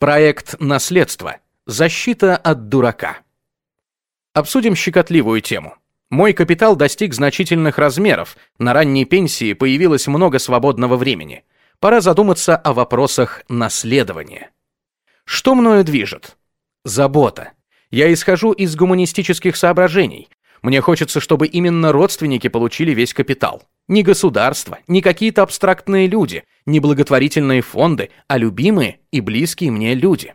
Проект «Наследство. Защита от дурака». Обсудим щекотливую тему. Мой капитал достиг значительных размеров, на ранней пенсии появилось много свободного времени. Пора задуматься о вопросах наследования. Что мною движет? Забота. Я исхожу из гуманистических соображений. Мне хочется, чтобы именно родственники получили весь капитал. Не государство, не какие-то абстрактные люди, не благотворительные фонды, а любимые и близкие мне люди.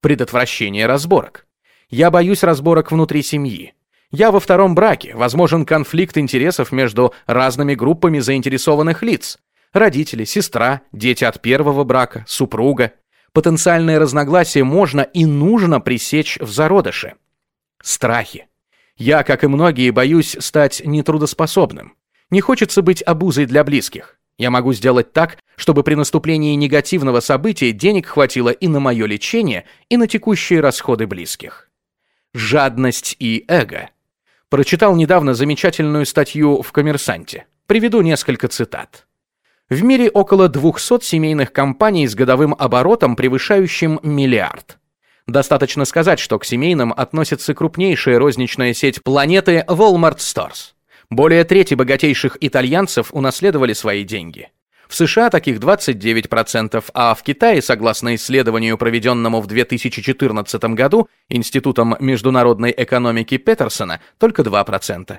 Предотвращение разборок. Я боюсь разборок внутри семьи. Я во втором браке, возможен конфликт интересов между разными группами заинтересованных лиц. Родители, сестра, дети от первого брака, супруга. Потенциальные разногласия можно и нужно пресечь в зародыше. Страхи. Я, как и многие, боюсь стать нетрудоспособным. Не хочется быть обузой для близких. Я могу сделать так, чтобы при наступлении негативного события денег хватило и на мое лечение, и на текущие расходы близких. Жадность и эго. Прочитал недавно замечательную статью в «Коммерсанте». Приведу несколько цитат. В мире около 200 семейных компаний с годовым оборотом, превышающим миллиард. Достаточно сказать, что к семейным относится крупнейшая розничная сеть планеты Walmart Stores. Более трети богатейших итальянцев унаследовали свои деньги. В США таких 29%, а в Китае, согласно исследованию, проведенному в 2014 году Институтом международной экономики Петерсона, только 2%.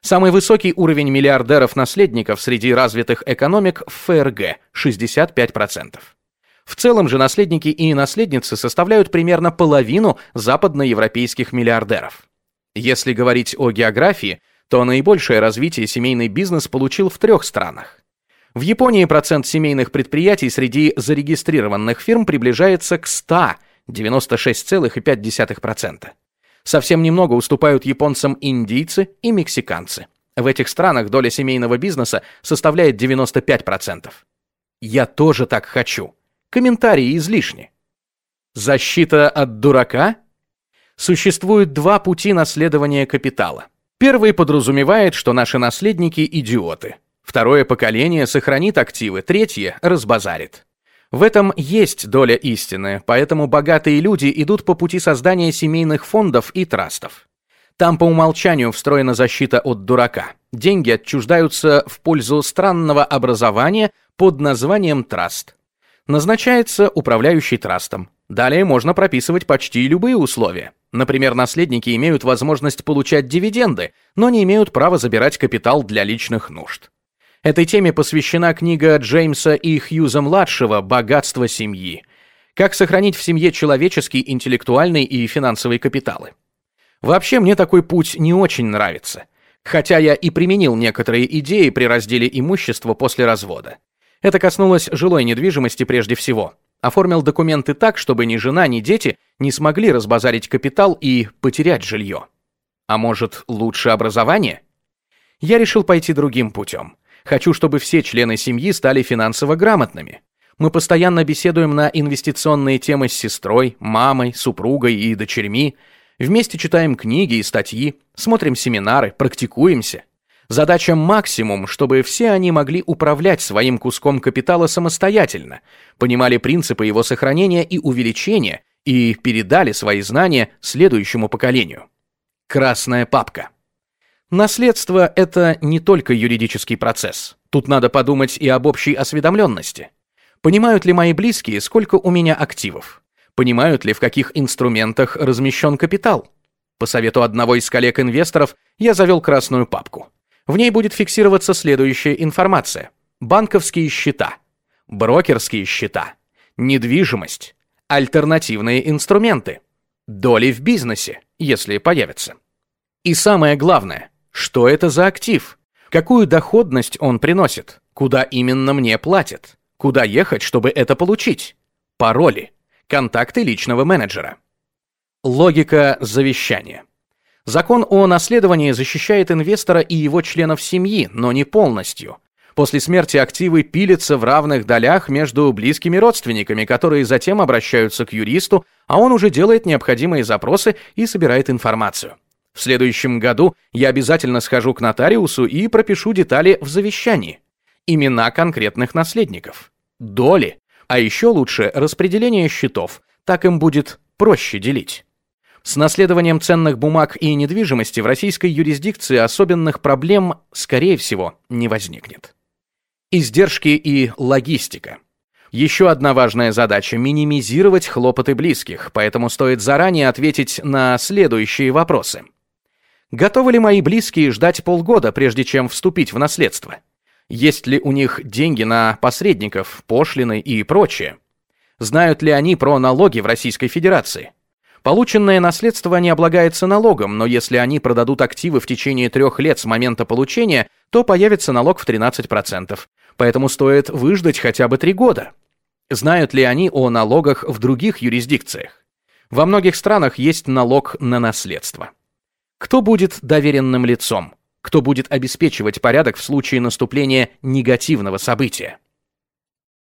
Самый высокий уровень миллиардеров-наследников среди развитых экономик в ФРГ – 65%. В целом же наследники и наследницы составляют примерно половину западноевропейских миллиардеров. Если говорить о географии, то наибольшее развитие семейный бизнес получил в трех странах. В Японии процент семейных предприятий среди зарегистрированных фирм приближается к 100, 96,5%. Совсем немного уступают японцам индийцы и мексиканцы. В этих странах доля семейного бизнеса составляет 95%. Я тоже так хочу. Комментарии излишни. Защита от дурака? Существует два пути наследования капитала. Первый подразумевает, что наши наследники – идиоты. Второе поколение сохранит активы, третье – разбазарит. В этом есть доля истины, поэтому богатые люди идут по пути создания семейных фондов и трастов. Там по умолчанию встроена защита от дурака. Деньги отчуждаются в пользу странного образования под названием траст. Назначается управляющий трастом. Далее можно прописывать почти любые условия. Например, наследники имеют возможность получать дивиденды, но не имеют права забирать капитал для личных нужд. Этой теме посвящена книга Джеймса и Хьюза-младшего «Богатство семьи». Как сохранить в семье человеческий, интеллектуальный и финансовый капиталы. Вообще, мне такой путь не очень нравится. Хотя я и применил некоторые идеи при разделе имущества после развода. Это коснулось жилой недвижимости прежде всего. Оформил документы так, чтобы ни жена, ни дети не смогли разбазарить капитал и потерять жилье. А может, лучше образование? Я решил пойти другим путем. Хочу, чтобы все члены семьи стали финансово грамотными. Мы постоянно беседуем на инвестиционные темы с сестрой, мамой, супругой и дочерьми. Вместе читаем книги и статьи, смотрим семинары, практикуемся. Задача максимум, чтобы все они могли управлять своим куском капитала самостоятельно, понимали принципы его сохранения и увеличения и передали свои знания следующему поколению. Красная папка. Наследство – это не только юридический процесс. Тут надо подумать и об общей осведомленности. Понимают ли мои близкие, сколько у меня активов? Понимают ли, в каких инструментах размещен капитал? По совету одного из коллег-инвесторов я завел красную папку. В ней будет фиксироваться следующая информация. Банковские счета, брокерские счета, недвижимость, альтернативные инструменты, доли в бизнесе, если появятся. И самое главное, что это за актив? Какую доходность он приносит? Куда именно мне платят? Куда ехать, чтобы это получить? Пароли. Контакты личного менеджера. Логика завещания. Закон о наследовании защищает инвестора и его членов семьи, но не полностью. После смерти активы пилятся в равных долях между близкими родственниками, которые затем обращаются к юристу, а он уже делает необходимые запросы и собирает информацию. В следующем году я обязательно схожу к нотариусу и пропишу детали в завещании. Имена конкретных наследников. Доли. А еще лучше распределение счетов, Так им будет проще делить. С наследованием ценных бумаг и недвижимости в российской юрисдикции особенных проблем, скорее всего, не возникнет. Издержки и логистика. Еще одна важная задача – минимизировать хлопоты близких, поэтому стоит заранее ответить на следующие вопросы. Готовы ли мои близкие ждать полгода, прежде чем вступить в наследство? Есть ли у них деньги на посредников, пошлины и прочее? Знают ли они про налоги в Российской Федерации? Полученное наследство не облагается налогом, но если они продадут активы в течение трех лет с момента получения, то появится налог в 13%. Поэтому стоит выждать хотя бы три года. Знают ли они о налогах в других юрисдикциях? Во многих странах есть налог на наследство. Кто будет доверенным лицом? Кто будет обеспечивать порядок в случае наступления негативного события?